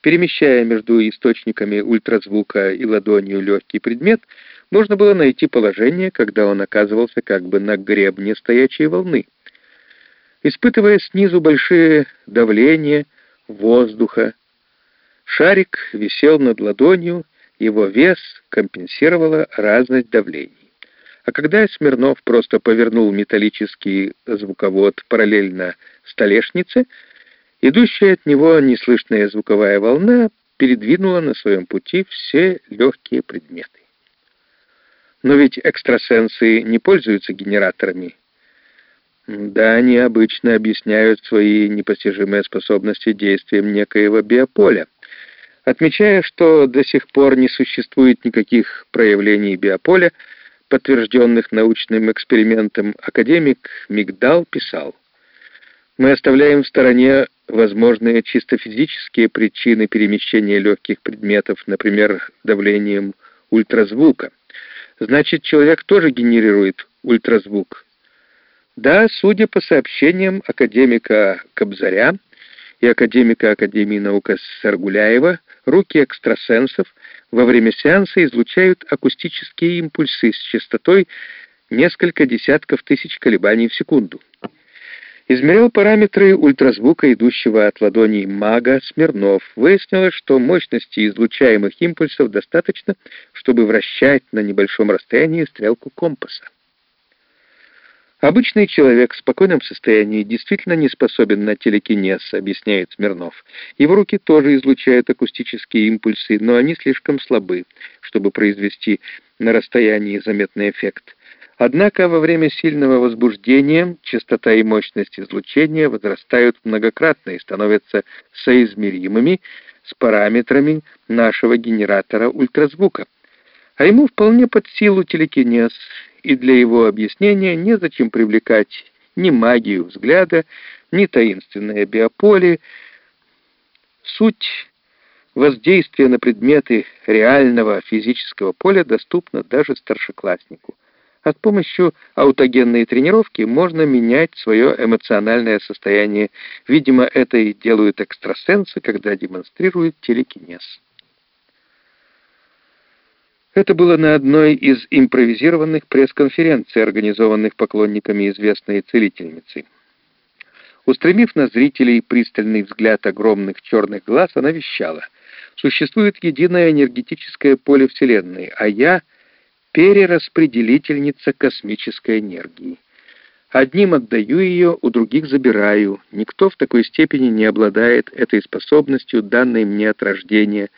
Перемещая между источниками ультразвука и ладонью легкий предмет, можно было найти положение, когда он оказывался как бы на гребне стоячей волны. Испытывая снизу большие давления воздуха, шарик висел над ладонью, его вес компенсировала разность давлений. А когда Смирнов просто повернул металлический звуковод параллельно столешнице, идущая от него неслышная звуковая волна передвинула на своем пути все легкие предметы. Но ведь экстрасенсы не пользуются генераторами. Да, они обычно объясняют свои непостижимые способности действием некоего биополя, отмечая, что до сих пор не существует никаких проявлений биополя, подтвержденных научным экспериментом, академик Мигдал писал, «Мы оставляем в стороне возможные чисто физические причины перемещения легких предметов, например, давлением ультразвука. Значит, человек тоже генерирует ультразвук. Да, судя по сообщениям академика Кобзаря и академика Академии наук СССР Гуляева, руки экстрасенсов во время сеанса излучают акустические импульсы с частотой несколько десятков тысяч колебаний в секунду. Измерял параметры ультразвука, идущего от ладоней мага Смирнов. Выяснилось, что мощности излучаемых импульсов достаточно, чтобы вращать на небольшом расстоянии стрелку компаса. Обычный человек в спокойном состоянии действительно не способен на телекинез, объясняет Смирнов. Его руки тоже излучают акустические импульсы, но они слишком слабы, чтобы произвести на расстоянии заметный эффект. Однако во время сильного возбуждения частота и мощность излучения возрастают многократно и становятся соизмеримыми с параметрами нашего генератора ультразвука. А ему вполне под силу телекинез, и для его объяснения незачем привлекать ни магию взгляда, ни таинственное биополе. Суть воздействия на предметы реального физического поля доступна даже старшекласснику а с помощью аутогенной тренировки можно менять свое эмоциональное состояние. Видимо, это и делают экстрасенсы, когда демонстрируют телекинез. Это было на одной из импровизированных пресс-конференций, организованных поклонниками известной целительницы. Устремив на зрителей пристальный взгляд огромных черных глаз, она вещала. «Существует единое энергетическое поле Вселенной, а я — перераспределительница космической энергии. Одним отдаю ее, у других забираю. Никто в такой степени не обладает этой способностью, данной мне от рождения.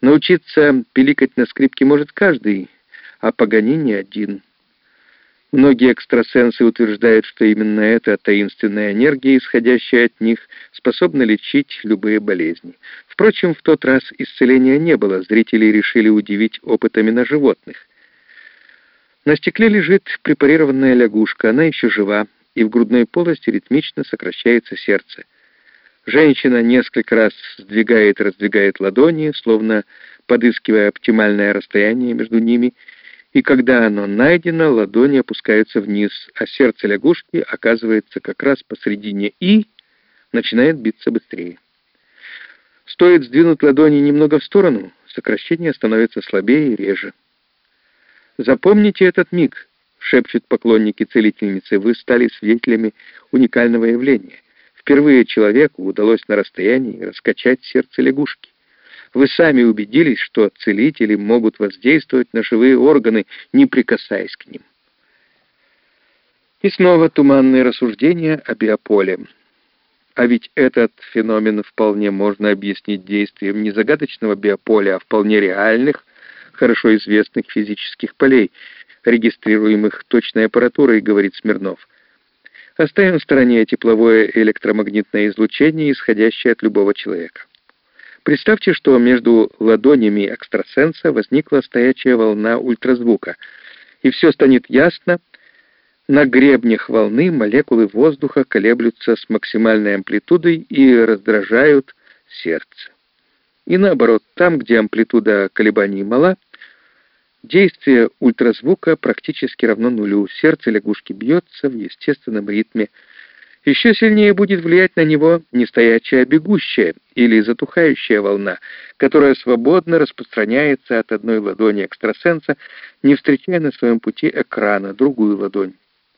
Научиться пиликать на скрипке может каждый, а Паганини один. Многие экстрасенсы утверждают, что именно эта таинственная энергия, исходящая от них, способна лечить любые болезни. Впрочем, в тот раз исцеления не было, зрители решили удивить опытами на животных. На стекле лежит препарированная лягушка, она еще жива, и в грудной полости ритмично сокращается сердце. Женщина несколько раз сдвигает и раздвигает ладони, словно подыскивая оптимальное расстояние между ними, и когда оно найдено, ладони опускаются вниз, а сердце лягушки оказывается как раз посредине и начинает биться быстрее. Стоит сдвинуть ладони немного в сторону, сокращение становится слабее и реже. Запомните этот миг, шепчут поклонники целительницы, вы стали свидетелями уникального явления. Впервые человеку удалось на расстоянии раскачать сердце лягушки. Вы сами убедились, что целители могут воздействовать на живые органы, не прикасаясь к ним. И снова туманные рассуждения о биополе. А ведь этот феномен вполне можно объяснить действием не загадочного биополя, а вполне реальных, хорошо известных физических полей, регистрируемых точной аппаратурой, говорит Смирнов. Оставим в стороне тепловое и электромагнитное излучение, исходящее от любого человека. Представьте, что между ладонями экстрасенса возникла стоячая волна ультразвука, и все станет ясно. На гребнях волны молекулы воздуха колеблются с максимальной амплитудой и раздражают сердце. И наоборот, там, где амплитуда колебаний мала, действие ультразвука практически равно нулю. Сердце лягушки бьется в естественном ритме. Еще сильнее будет влиять на него нестоячая бегущая или затухающая волна, которая свободно распространяется от одной ладони экстрасенса, не встречая на своем пути экрана другую ладонь.